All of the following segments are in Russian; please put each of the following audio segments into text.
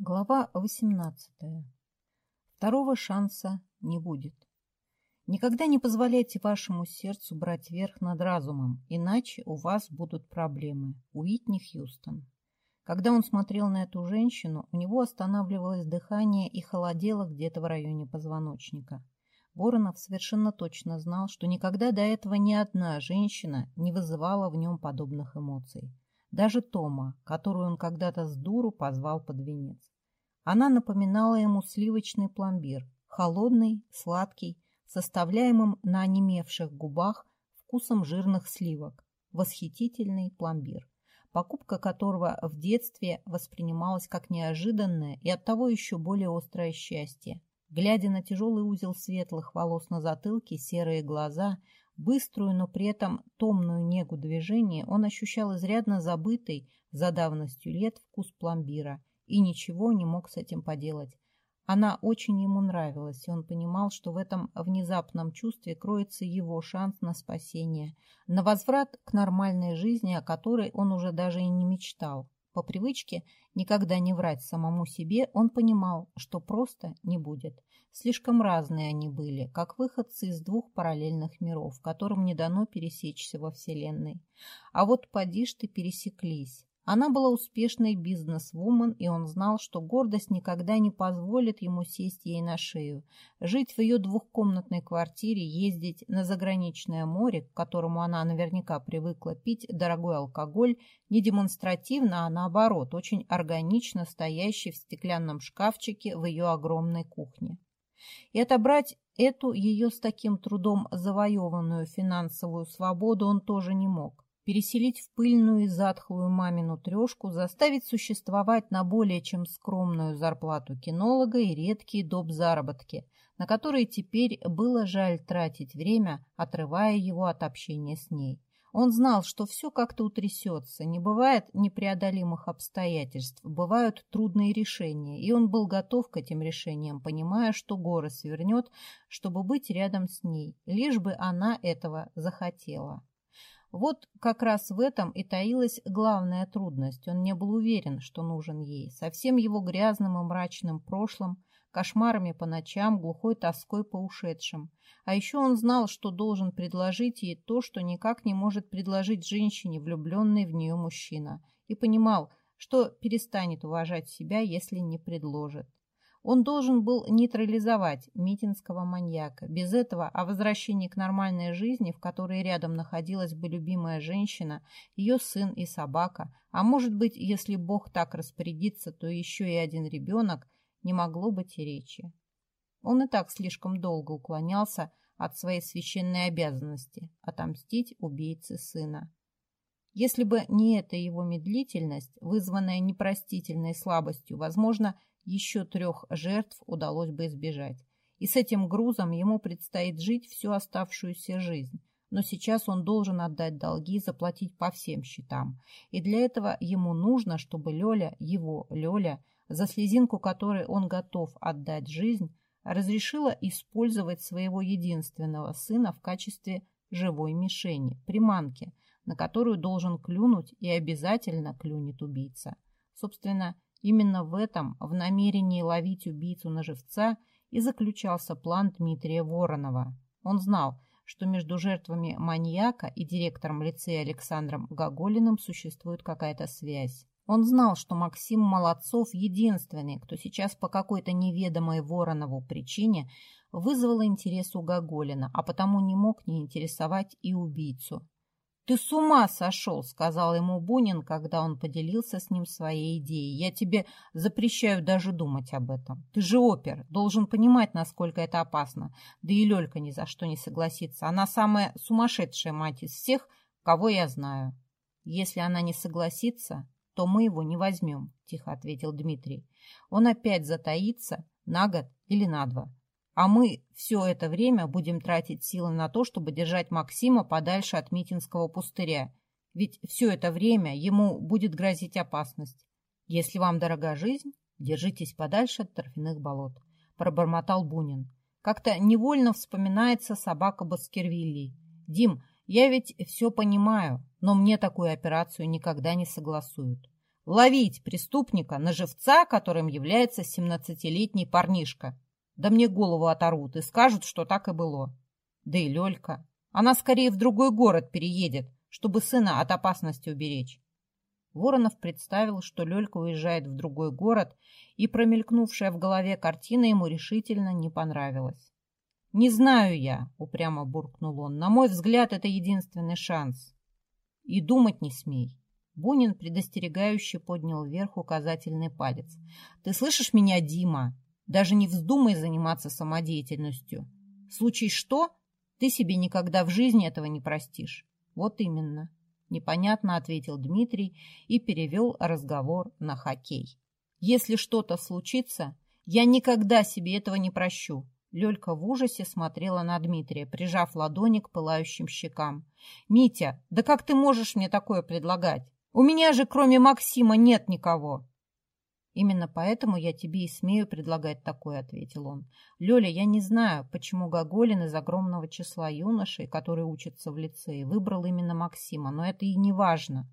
Глава 18. Второго шанса не будет. Никогда не позволяйте вашему сердцу брать верх над разумом, иначе у вас будут проблемы. Уитни Хьюстон. Когда он смотрел на эту женщину, у него останавливалось дыхание и холодело где-то в районе позвоночника. Воронов совершенно точно знал, что никогда до этого ни одна женщина не вызывала в нем подобных эмоций. Даже Тома, которую он когда-то с дуру позвал под венец. Она напоминала ему сливочный пломбир, холодный, сладкий, составляемым на онемевших губах вкусом жирных сливок. Восхитительный пломбир, покупка которого в детстве воспринималась как неожиданное и оттого еще более острое счастье. Глядя на тяжелый узел светлых волос на затылке, серые глаза, быструю, но при этом томную негу движения, он ощущал изрядно забытый за давностью лет вкус пломбира и ничего не мог с этим поделать. Она очень ему нравилась, и он понимал, что в этом внезапном чувстве кроется его шанс на спасение, на возврат к нормальной жизни, о которой он уже даже и не мечтал. По привычке никогда не врать самому себе, он понимал, что просто не будет. Слишком разные они были, как выходцы из двух параллельных миров, которым не дано пересечься во Вселенной. А вот поди ж ты пересеклись. Она была успешной бизнес-вумен, и он знал, что гордость никогда не позволит ему сесть ей на шею, жить в ее двухкомнатной квартире, ездить на заграничное море, к которому она наверняка привыкла пить дорогой алкоголь, не демонстративно, а наоборот, очень органично стоящий в стеклянном шкафчике в ее огромной кухне. И отобрать эту ее с таким трудом завоеванную финансовую свободу он тоже не мог переселить в пыльную и затхлую мамину трешку, заставить существовать на более чем скромную зарплату кинолога и редкие доп. заработки, на которые теперь было жаль тратить время, отрывая его от общения с ней. Он знал, что все как-то утрясется, не бывает непреодолимых обстоятельств, бывают трудные решения, и он был готов к этим решениям, понимая, что горы свернет, чтобы быть рядом с ней, лишь бы она этого захотела. Вот как раз в этом и таилась главная трудность. Он не был уверен, что нужен ей. Со всем его грязным и мрачным прошлым, кошмарами по ночам, глухой тоской по ушедшим. А еще он знал, что должен предложить ей то, что никак не может предложить женщине, влюбленной в нее мужчина. И понимал, что перестанет уважать себя, если не предложит. Он должен был нейтрализовать митинского маньяка. Без этого о возвращении к нормальной жизни, в которой рядом находилась бы любимая женщина, ее сын и собака, а может быть, если Бог так распорядится, то еще и один ребенок, не могло быть и речи. Он и так слишком долго уклонялся от своей священной обязанности – отомстить убийце сына. Если бы не эта его медлительность, вызванная непростительной слабостью, возможно, еще трех жертв удалось бы избежать. И с этим грузом ему предстоит жить всю оставшуюся жизнь. Но сейчас он должен отдать долги, заплатить по всем счетам. И для этого ему нужно, чтобы Лёля, его Лёля, за слезинку которой он готов отдать жизнь, разрешила использовать своего единственного сына в качестве живой мишени, приманки, на которую должен клюнуть и обязательно клюнет убийца. Собственно, Именно в этом, в намерении ловить убийцу на живца, и заключался план Дмитрия Воронова. Он знал, что между жертвами маньяка и директором лицея Александром Гоголиным существует какая-то связь. Он знал, что Максим Молодцов единственный, кто сейчас по какой-то неведомой Воронову причине вызвал интерес у Гоголина, а потому не мог не интересовать и убийцу. «Ты с ума сошел!» — сказал ему Бунин, когда он поделился с ним своей идеей. «Я тебе запрещаю даже думать об этом. Ты же опер, должен понимать, насколько это опасно. Да и Лёлька ни за что не согласится. Она самая сумасшедшая мать из всех, кого я знаю. Если она не согласится, то мы его не возьмем», — тихо ответил Дмитрий. «Он опять затаится на год или на два а мы все это время будем тратить силы на то, чтобы держать Максима подальше от Митинского пустыря. Ведь все это время ему будет грозить опасность. Если вам дорога жизнь, держитесь подальше от торфяных болот, пробормотал Бунин. Как-то невольно вспоминается собака Баскервилли. Дим, я ведь все понимаю, но мне такую операцию никогда не согласуют. Ловить преступника на живца, которым является семнадцатилетний парнишка. Да мне голову оторвут и скажут, что так и было. Да и Лёлька. Она скорее в другой город переедет, чтобы сына от опасности уберечь. Воронов представил, что Лёлька уезжает в другой город, и промелькнувшая в голове картина ему решительно не понравилась. «Не знаю я», — упрямо буркнул он. «На мой взгляд, это единственный шанс. И думать не смей». Бунин предостерегающе поднял вверх указательный палец. «Ты слышишь меня, Дима? Даже не вздумай заниматься самодеятельностью. В случае что, ты себе никогда в жизни этого не простишь». «Вот именно», — непонятно ответил Дмитрий и перевел разговор на хоккей. «Если что-то случится, я никогда себе этого не прощу. Лёлька в ужасе смотрела на Дмитрия, прижав ладони к пылающим щекам. «Митя, да как ты можешь мне такое предлагать? У меня же кроме Максима нет никого!» «Именно поэтому я тебе и смею предлагать такое», — ответил он. «Лёля, я не знаю, почему Гоголин из огромного числа юношей, которые учатся в лицее, выбрал именно Максима, но это и не важно.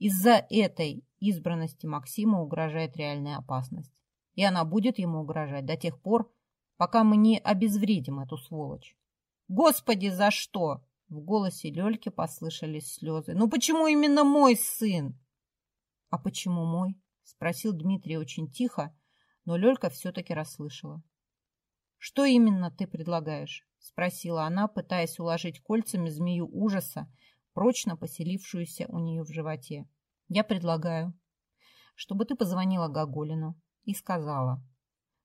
Из-за этой избранности Максима угрожает реальная опасность. И она будет ему угрожать до тех пор, пока мы не обезвредим эту сволочь. Господи, за что? В голосе Лёльки послышались слезы. Ну почему именно мой сын? А почему мой? Спросил Дмитрий очень тихо, но Лёлька все-таки расслышала. Что именно ты предлагаешь? Спросила она, пытаясь уложить кольцами змею ужаса, прочно поселившуюся у нее в животе. Я предлагаю, чтобы ты позвонила Гоголину и сказала,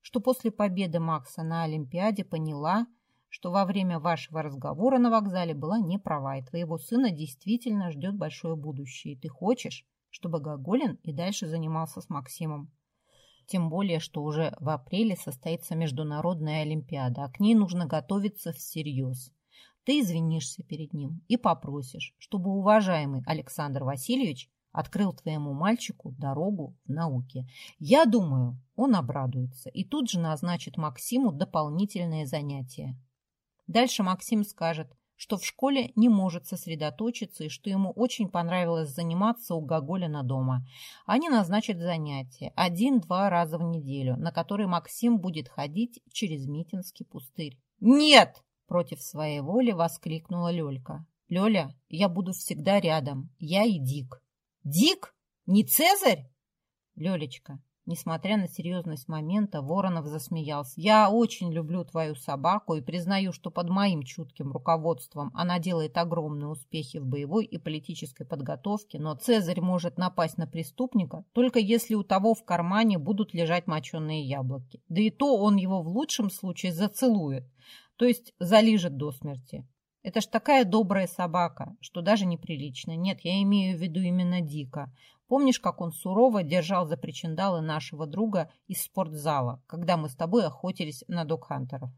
что после победы Макса на Олимпиаде поняла, что во время вашего разговора на вокзале была не права, и твоего сына действительно ждет большое будущее, и ты хочешь, чтобы Гоголин и дальше занимался с Максимом. Тем более, что уже в апреле состоится Международная Олимпиада, а к ней нужно готовиться всерьез. Ты извинишься перед ним и попросишь, чтобы уважаемый Александр Васильевич открыл твоему мальчику дорогу в науке. Я думаю, он обрадуется и тут же назначит Максиму дополнительные занятия. Дальше Максим скажет, что в школе не может сосредоточиться и что ему очень понравилось заниматься у Гоголина дома. Они назначат занятия один-два раза в неделю, на которые Максим будет ходить через Митинский пустырь. «Нет!» – против своей воли воскликнула Лёлька. «Лёля, я буду всегда рядом. Я и Дик». Дик? Не Цезарь? Лёлечка, несмотря на серьезность момента, Воронов засмеялся. Я очень люблю твою собаку и признаю, что под моим чутким руководством она делает огромные успехи в боевой и политической подготовке, но Цезарь может напасть на преступника только если у того в кармане будут лежать моченые яблоки. Да и то он его в лучшем случае зацелует, то есть залижет до смерти. Это ж такая добрая собака, что даже неприлично. Нет, я имею в виду именно Дика. Помнишь, как он сурово держал за причиндалы нашего друга из спортзала, когда мы с тобой охотились на докхантеров?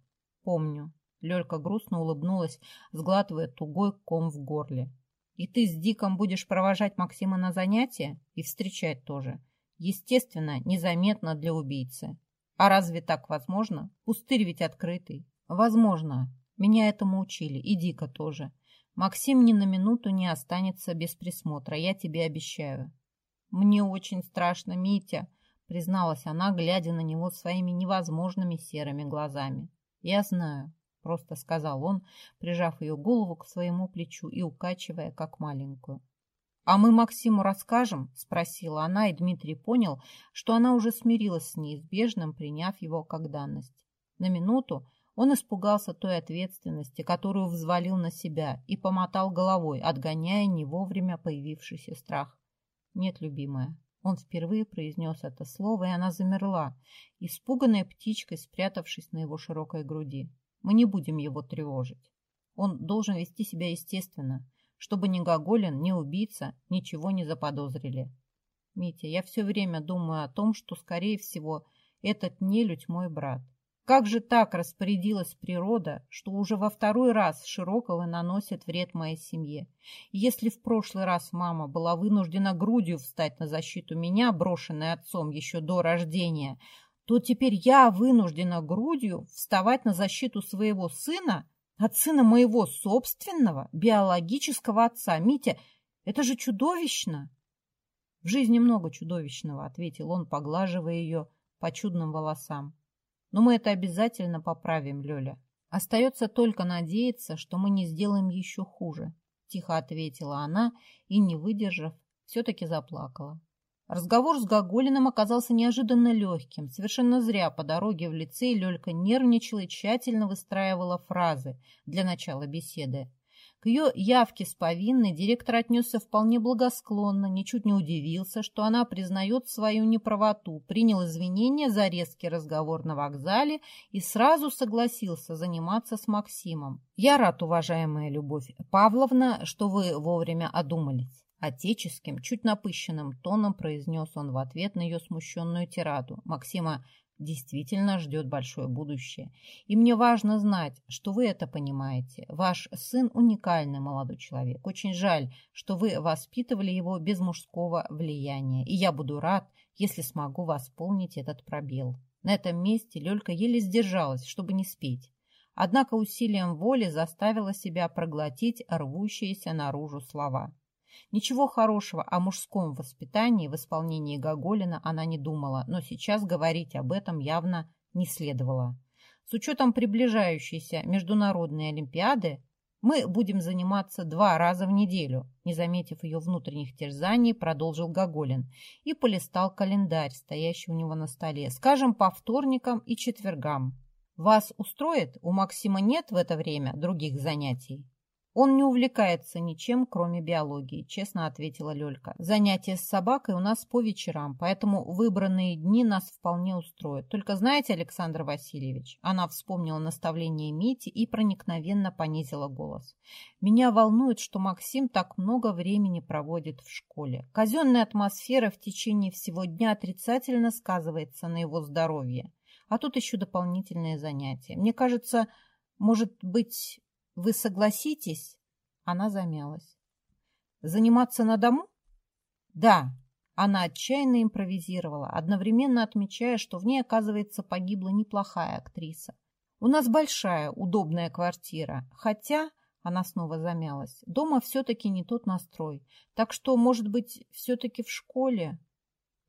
Помню. Лёлька грустно улыбнулась, сглатывая тугой ком в горле. И ты с Диком будешь провожать Максима на занятия и встречать тоже. Естественно, незаметно для убийцы. А разве так возможно? Пустырь ведь открытый. Возможно, меня этому учили, и Дика тоже. Максим ни на минуту не останется без присмотра, я тебе обещаю. Мне очень страшно, Митя, призналась она, глядя на него своими невозможными серыми глазами. Я знаю, просто сказал он, прижав ее голову к своему плечу и укачивая, как маленькую. «А мы Максиму расскажем?» – спросила она, и Дмитрий понял, что она уже смирилась с неизбежным, приняв его как данность. На минуту он испугался той ответственности, которую взвалил на себя, и помотал головой, отгоняя не вовремя появившийся страх. «Нет, любимая». Он впервые произнес это слово, и она замерла, испуганная птичкой, спрятавшись на его широкой груди. «Мы не будем его тревожить. Он должен вести себя естественно, чтобы ни Гоголин, ни убийца ничего не заподозрили. Митя, я все время думаю о том, что, скорее всего, этот нелюдь мой брат. Как же так распорядилась природа, что уже во второй раз Широковы наносят вред моей семье? если в прошлый раз мама была вынуждена грудью встать на защиту меня, брошенной отцом еще до рождения, то теперь я вынуждена грудью вставать на защиту своего сына, от сына моего собственного биологического отца. Митя, это же чудовищно! В жизни много чудовищного, ответил он, поглаживая ее по чудным волосам. Но мы это обязательно поправим, Лёля. Остается только надеяться, что мы не сделаем еще хуже, тихо ответила она и, не выдержав, все-таки заплакала. Разговор с Гоголиным оказался неожиданно легким. Совершенно зря по дороге в лицей Лёлька нервничала и тщательно выстраивала фразы для начала беседы. К ее явке с повинной директор отнесся вполне благосклонно, ничуть не удивился, что она признает свою неправоту, принял извинения за резкий разговор на вокзале и сразу согласился заниматься с Максимом. «Я рад, уважаемая Любовь Павловна, что вы вовремя одумались». Отеческим, чуть напыщенным тоном произнес он в ответ на ее смущенную тираду. Максима действительно ждет большое будущее. И мне важно знать, что вы это понимаете. Ваш сын уникальный молодой человек. Очень жаль, что вы воспитывали его без мужского влияния. И я буду рад, если смогу восполнить этот пробел. На этом месте Лёлька еле сдержалась, чтобы не спеть. Однако усилием воли заставила себя проглотить рвущиеся наружу слова. Ничего хорошего о мужском воспитании в исполнении Гоголина она не думала, но сейчас говорить об этом явно не следовало. С учетом приближающейся международной олимпиады мы будем заниматься два раза в неделю, не заметив ее внутренних терзаний, продолжил Гоголин и полистал календарь, стоящий у него на столе, скажем, по вторникам и четвергам. Вас устроит? У Максима нет в это время других занятий? Он не увлекается ничем, кроме биологии, честно ответила Лёлька. Занятия с собакой у нас по вечерам, поэтому выбранные дни нас вполне устроят. Только знаете, Александр Васильевич, она вспомнила наставление Мити и проникновенно понизила голос. Меня волнует, что Максим так много времени проводит в школе. Казенная атмосфера в течение всего дня отрицательно сказывается на его здоровье. А тут еще дополнительные занятия. Мне кажется, может быть, вы согласитесь? Она замялась. Заниматься на дому? Да. Она отчаянно импровизировала, одновременно отмечая, что в ней, оказывается, погибла неплохая актриса. У нас большая, удобная квартира, хотя... Она снова замялась. Дома все-таки не тот настрой. Так что, может быть, все-таки в школе?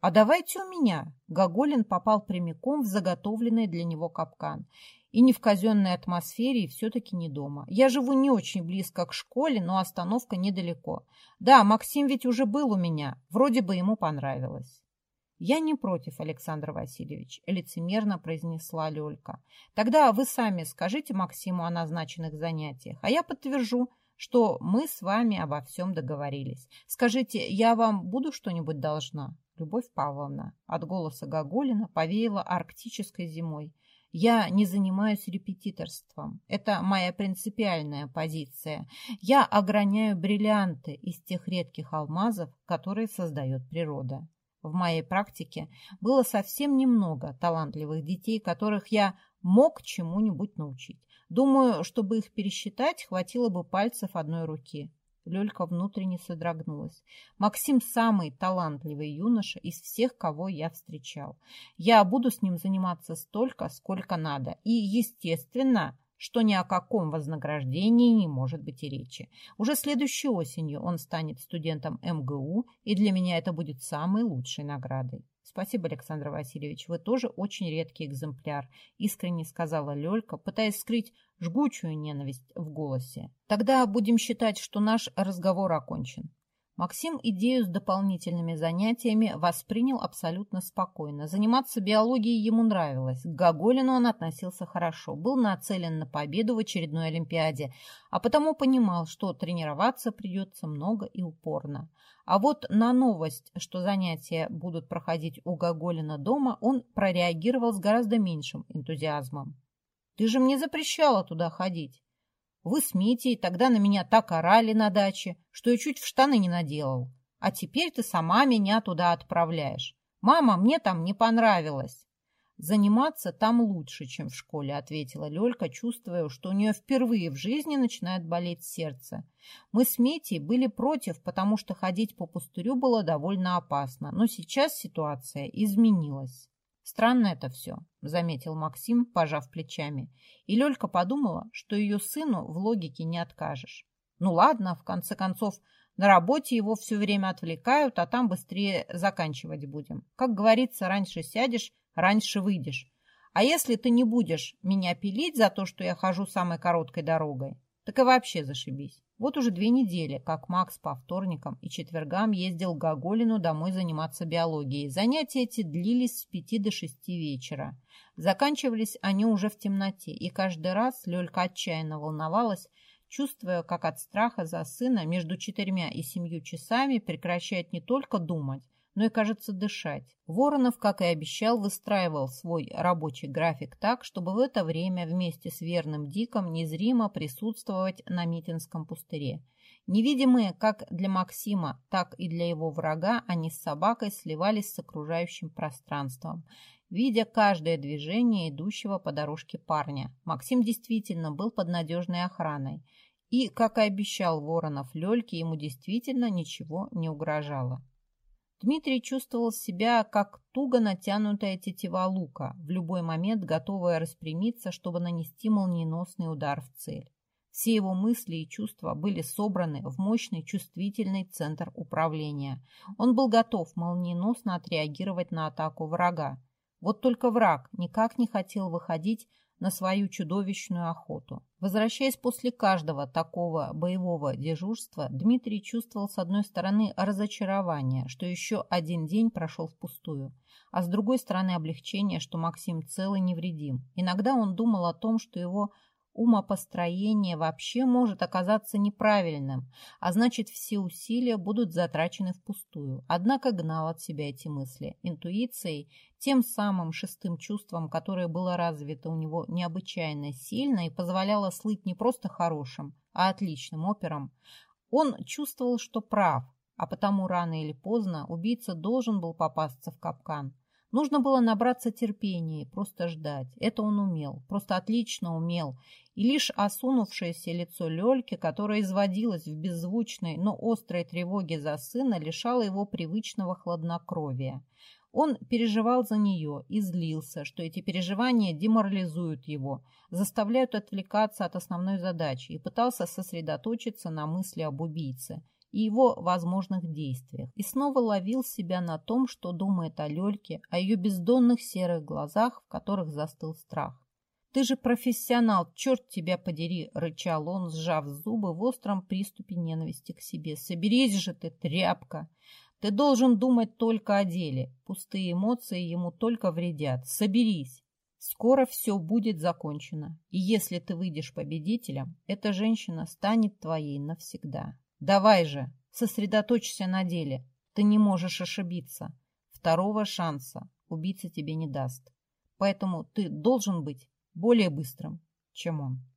А давайте у меня. Гоголин попал прямиком в заготовленный для него капкан. И не в казенной атмосфере, и все-таки не дома. Я живу не очень близко к школе, но остановка недалеко. Да, Максим ведь уже был у меня. Вроде бы ему понравилось. «Я не против, Александр Васильевич», — лицемерно произнесла Лёлька. «Тогда вы сами скажите Максиму о назначенных занятиях, а я подтвержу, что мы с вами обо всем договорились. Скажите, я вам буду что-нибудь должна?» Любовь Павловна от голоса Гоголина повеяла арктической зимой. Я не занимаюсь репетиторством. Это моя принципиальная позиция. Я ограняю бриллианты из тех редких алмазов, которые создает природа. В моей практике было совсем немного талантливых детей, которых я мог чему-нибудь научить. Думаю, чтобы их пересчитать, хватило бы пальцев одной руки. Лёлька внутренне содрогнулась. Максим самый талантливый юноша из всех, кого я встречал. Я буду с ним заниматься столько, сколько надо. И, естественно, что ни о каком вознаграждении не может быть и речи. Уже следующей осенью он станет студентом МГУ, и для меня это будет самой лучшей наградой. Спасибо, Александр Васильевич, вы тоже очень редкий экземпляр, искренне сказала Лёлька, пытаясь скрыть жгучую ненависть в голосе. Тогда будем считать, что наш разговор окончен. Максим идею с дополнительными занятиями воспринял абсолютно спокойно. Заниматься биологией ему нравилось. К Гоголину он относился хорошо, был нацелен на победу в очередной Олимпиаде, а потому понимал, что тренироваться придется много и упорно. А вот на новость, что занятия будут проходить у Гоголина дома, он прореагировал с гораздо меньшим энтузиазмом. «Ты же мне запрещала туда ходить!» Вы с Митей тогда на меня так орали на даче, что я чуть в штаны не наделал. А теперь ты сама меня туда отправляешь. Мама, мне там не понравилось. Заниматься там лучше, чем в школе, ответила Лёлька, чувствуя, что у нее впервые в жизни начинает болеть сердце. Мы с Митей были против, потому что ходить по пустырю было довольно опасно, но сейчас ситуация изменилась. Странно это все, заметил Максим, пожав плечами. И Лёлька подумала, что ее сыну в логике не откажешь. Ну ладно, в конце концов, На работе его все время отвлекают, а там быстрее заканчивать будем. Как говорится, раньше сядешь, раньше выйдешь. А если ты не будешь меня пилить за то, что я хожу самой короткой дорогой, так и вообще зашибись. Вот уже две недели, как Макс по вторникам и четвергам ездил к Гоголину домой заниматься биологией. Занятия эти длились с пяти до шести вечера. Заканчивались они уже в темноте, и каждый раз Лёлька отчаянно волновалась, чувствуя, как от страха за сына между четырьмя и семью часами прекращает не только думать, но и, кажется, дышать. Воронов, как и обещал, выстраивал свой рабочий график так, чтобы в это время вместе с верным Диком незримо присутствовать на Митинском пустыре. Невидимые как для Максима, так и для его врага, они с собакой сливались с окружающим пространством, видя каждое движение идущего по дорожке парня. Максим действительно был под надежной охраной. И, как и обещал Воронов Лёльке, ему действительно ничего не угрожало. Дмитрий чувствовал себя как туго натянутая тетива лука, в любой момент готовая распрямиться, чтобы нанести молниеносный удар в цель. Все его мысли и чувства были собраны в мощный чувствительный центр управления. Он был готов молниеносно отреагировать на атаку врага. Вот только враг никак не хотел выходить на свою чудовищную охоту. Возвращаясь после каждого такого боевого дежурства, Дмитрий чувствовал с одной стороны разочарование, что еще один день прошел впустую, а с другой стороны облегчение, что Максим цел и невредим. Иногда он думал о том, что его умопостроение вообще может оказаться неправильным, а значит все усилия будут затрачены впустую. Однако гнал от себя эти мысли. Интуицией, тем самым шестым чувством, которое было развито у него необычайно сильно и позволяло слыть не просто хорошим, а отличным опером, он чувствовал, что прав, а потому рано или поздно убийца должен был попасться в капкан. Нужно было набраться терпения и просто ждать. Это он умел, просто отлично умел. И лишь осунувшееся лицо Лёльки, которое изводилось в беззвучной, но острой тревоге за сына, лишало его привычного хладнокровия. Он переживал за нее и злился, что эти переживания деморализуют его, заставляют отвлекаться от основной задачи и пытался сосредоточиться на мысли об убийце и его возможных действиях, и снова ловил себя на том, что думает о Лёльке, о ее бездонных серых глазах, в которых застыл страх. «Ты же профессионал, черт тебя подери!» — рычал он, сжав зубы в остром приступе ненависти к себе. «Соберись же ты, тряпка! Ты должен думать только о деле. Пустые эмоции ему только вредят. Соберись!» Скоро все будет закончено, и если ты выйдешь победителем, эта женщина станет твоей навсегда. Давай же, сосредоточься на деле. Ты не можешь ошибиться. Второго шанса убийца тебе не даст. Поэтому ты должен быть более быстрым, чем он.